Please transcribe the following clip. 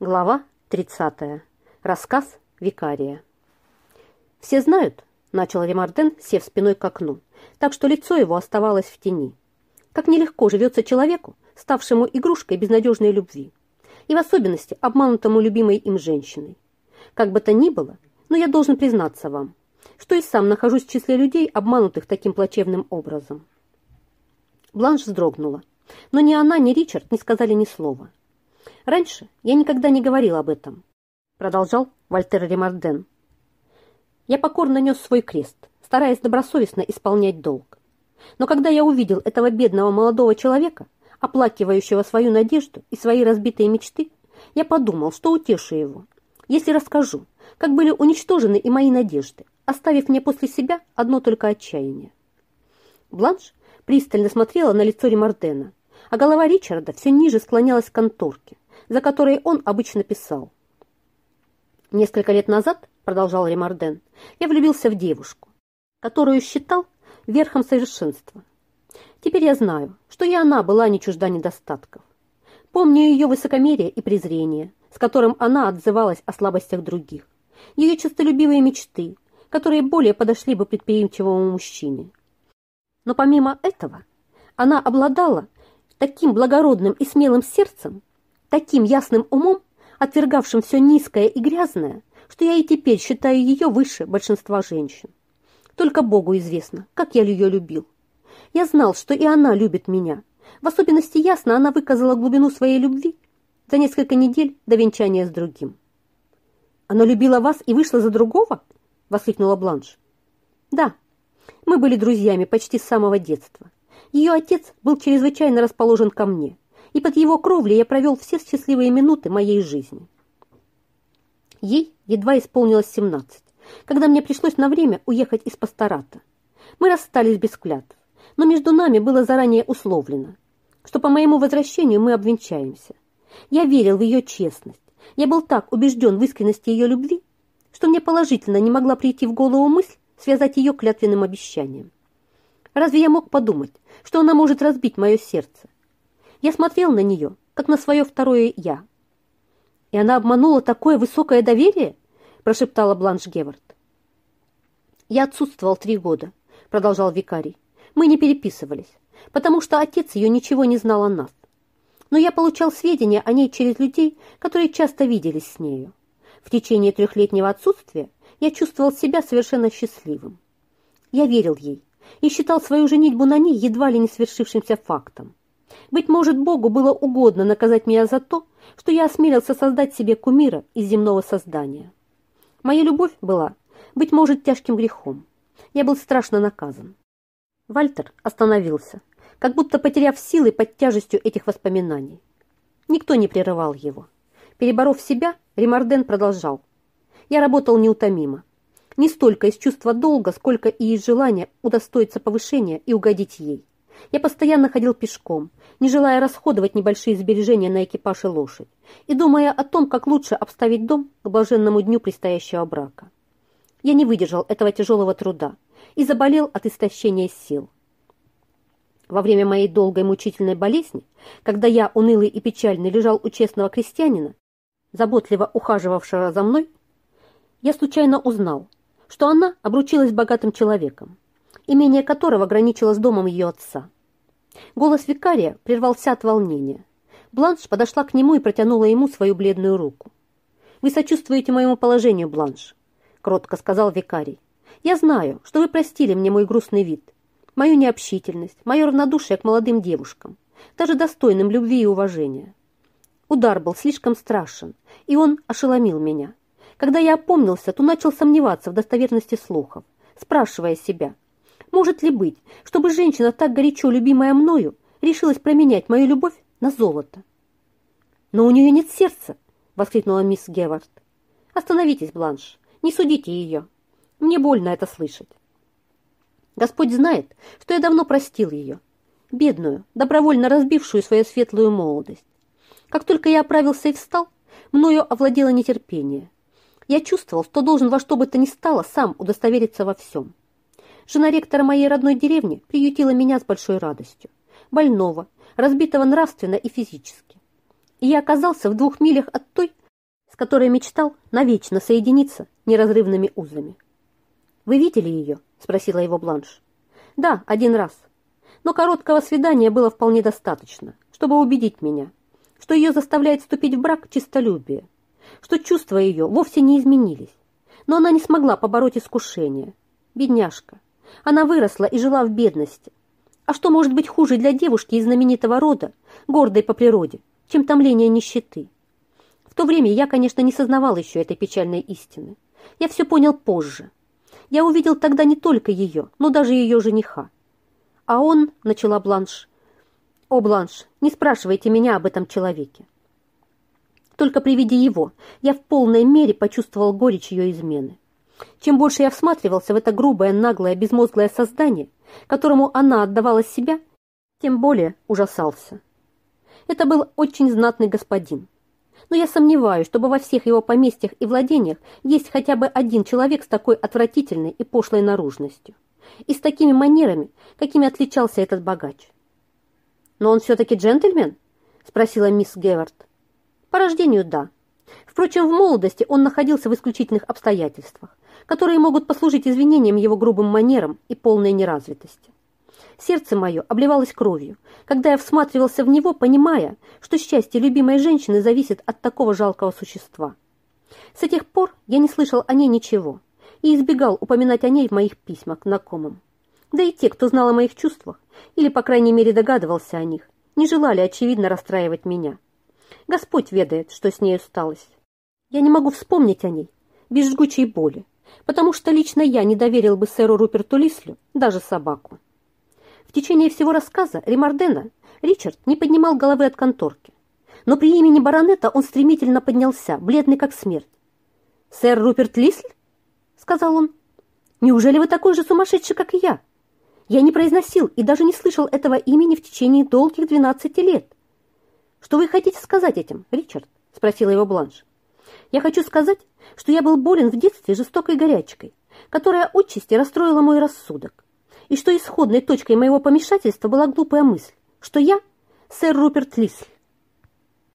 Глава 30. Рассказ викария. «Все знают», — начал Ремарден, сев спиной к окну, так что лицо его оставалось в тени. «Как нелегко живется человеку, ставшему игрушкой безнадежной любви, и в особенности обманутому любимой им женщиной. Как бы то ни было, но я должен признаться вам, что и сам нахожусь в числе людей, обманутых таким плачевным образом». Бланш вздрогнула, но ни она, ни Ричард не сказали ни слова. Раньше я никогда не говорил об этом, продолжал Вольтер Ремарден. Я покорно нес свой крест, стараясь добросовестно исполнять долг. Но когда я увидел этого бедного молодого человека, оплакивающего свою надежду и свои разбитые мечты, я подумал, что утешу его, если расскажу, как были уничтожены и мои надежды, оставив мне после себя одно только отчаяние. Бланш пристально смотрела на лицо Ремардена, а голова Ричарда все ниже склонялась к конторке, за которые он обычно писал. Несколько лет назад, продолжал Ремарден, я влюбился в девушку, которую считал верхом совершенства. Теперь я знаю, что и она была не чужда недостатков. Помню ее высокомерие и презрение, с которым она отзывалась о слабостях других, ее честолюбивые мечты, которые более подошли бы предприимчивому мужчине. Но помимо этого, она обладала таким благородным и смелым сердцем, таким ясным умом, отвергавшим все низкое и грязное, что я и теперь считаю ее выше большинства женщин. Только Богу известно, как я ее любил. Я знал, что и она любит меня. В особенности ясно она выказала глубину своей любви за несколько недель до венчания с другим. «Она любила вас и вышла за другого?» — воскликнула Бланш. «Да, мы были друзьями почти с самого детства. Ее отец был чрезвычайно расположен ко мне и под его кровлей я провел все счастливые минуты моей жизни. Ей едва исполнилось 17, когда мне пришлось на время уехать из пастората. Мы расстались без клятв, но между нами было заранее условлено, что по моему возвращению мы обвенчаемся. Я верил в ее честность, я был так убежден в искренности ее любви, что мне положительно не могла прийти в голову мысль связать ее клятвенным обещанием. Разве я мог подумать, что она может разбить мое сердце, я смотрел на нее, как на свое второе «я». «И она обманула такое высокое доверие?» прошептала Бланш Гевард. «Я отсутствовал три года», продолжал викарий. «Мы не переписывались, потому что отец ее ничего не знал о нас. Но я получал сведения о ней через людей, которые часто виделись с нею. В течение трехлетнего отсутствия я чувствовал себя совершенно счастливым. Я верил ей и считал свою женитьбу на ней едва ли не свершившимся фактом. Быть может, Богу было угодно наказать меня за то, что я осмелился создать себе кумира из земного создания. Моя любовь была, быть может, тяжким грехом. Я был страшно наказан. Вальтер остановился, как будто потеряв силы под тяжестью этих воспоминаний. Никто не прерывал его. Переборов себя, Ремарден продолжал. Я работал неутомимо. Не столько из чувства долга, сколько и из желания удостоиться повышения и угодить ей. Я постоянно ходил пешком, не желая расходовать небольшие сбережения на экипаж и лошадь, и думая о том, как лучше обставить дом к блаженному дню предстоящего брака. Я не выдержал этого тяжелого труда и заболел от истощения сил. Во время моей долгой мучительной болезни, когда я, унылый и печальный, лежал у честного крестьянина, заботливо ухаживавшего за мной, я случайно узнал, что она обручилась богатым человеком, имение которого граничило с домом ее отца. Голос викария прервался от волнения. Бланш подошла к нему и протянула ему свою бледную руку. «Вы сочувствуете моему положению, Бланш», — кротко сказал викарий. «Я знаю, что вы простили мне мой грустный вид, мою необщительность, мое равнодушие к молодым девушкам, даже достойным любви и уважения. Удар был слишком страшен, и он ошеломил меня. Когда я опомнился, то начал сомневаться в достоверности слухов, спрашивая себя — может ли быть, чтобы женщина, так горячо любимая мною, решилась променять мою любовь на золото? Но у нее нет сердца, воскликнула мисс Гевард. Остановитесь, Бланш, не судите ее. Мне больно это слышать. Господь знает, что я давно простил ее, бедную, добровольно разбившую свою светлую молодость. Как только я оправился и встал, мною овладело нетерпение. Я чувствовал, что должен во что бы то ни стало сам удостовериться во всем. Жена ректора моей родной деревни приютила меня с большой радостью. Больного, разбитого нравственно и физически. И я оказался в двух милях от той, которой мечтал навечно соединиться неразрывными узами. «Вы видели ее?» – спросила его Бланш. «Да, один раз. Но короткого свидания было вполне достаточно, чтобы убедить меня, что ее заставляет вступить в брак чистолюбие, что чувства ее вовсе не изменились, но она не смогла побороть искушение. Бедняжка. Она выросла и жила в бедности. А что может быть хуже для девушки из знаменитого рода, гордой по природе, чем томление нищеты? В то время я, конечно, не сознавал еще этой печальной истины. Я все понял позже. Я увидел тогда не только ее, но даже ее жениха. А он, начала Бланш, «О, Бланш, не спрашивайте меня об этом человеке. Только при виде его я в полной мере почувствовал горечь ее измены. Чем больше я всматривался в это грубое, наглое, безмозглое создание, которому она отдавала себя, тем более ужасался. Это был очень знатный господин. Но я сомневаюсь, чтобы во всех его поместьях и владениях есть хотя бы один человек с такой отвратительной и пошлой наружностью и с такими манерами, какими отличался этот богач. «Но он все-таки джентльмен?» – спросила мисс Гевард. По рождению – да. Впрочем, в молодости он находился в исключительных обстоятельствах, которые могут послужить извинением его грубым манерам и полной неразвитости. Сердце мое обливалось кровью, когда я всматривался в него, понимая, что счастье любимой женщины зависит от такого жалкого существа. С тех пор я не слышал о ней ничего и избегал упоминать о ней в моих письмах к знакомым. Да и те, кто знал о моих чувствах, или, по крайней мере, догадывался о них, не желали, очевидно, расстраивать меня. Господь ведает, что с ней сталось. Я не могу вспомнить о ней без жгучей боли, потому что лично я не доверил бы сэру Руперту Лислю даже собаку. В течение всего рассказа Ремардена Ричард не поднимал головы от конторки, но при имени баронета он стремительно поднялся, бледный как смерть. «Сэр Руперт Лисль?» — сказал он. «Неужели вы такой же сумасшедший, как и я? Я не произносил и даже не слышал этого имени в течение долгих двенадцати лет. «Что вы хотите сказать этим, Ричард?» – спросила его Бланш. «Я хочу сказать, что я был болен в детстве жестокой горячкой, которая отчасти расстроила мой рассудок, и что исходной точкой моего помешательства была глупая мысль, что я – сэр Руперт Лисль.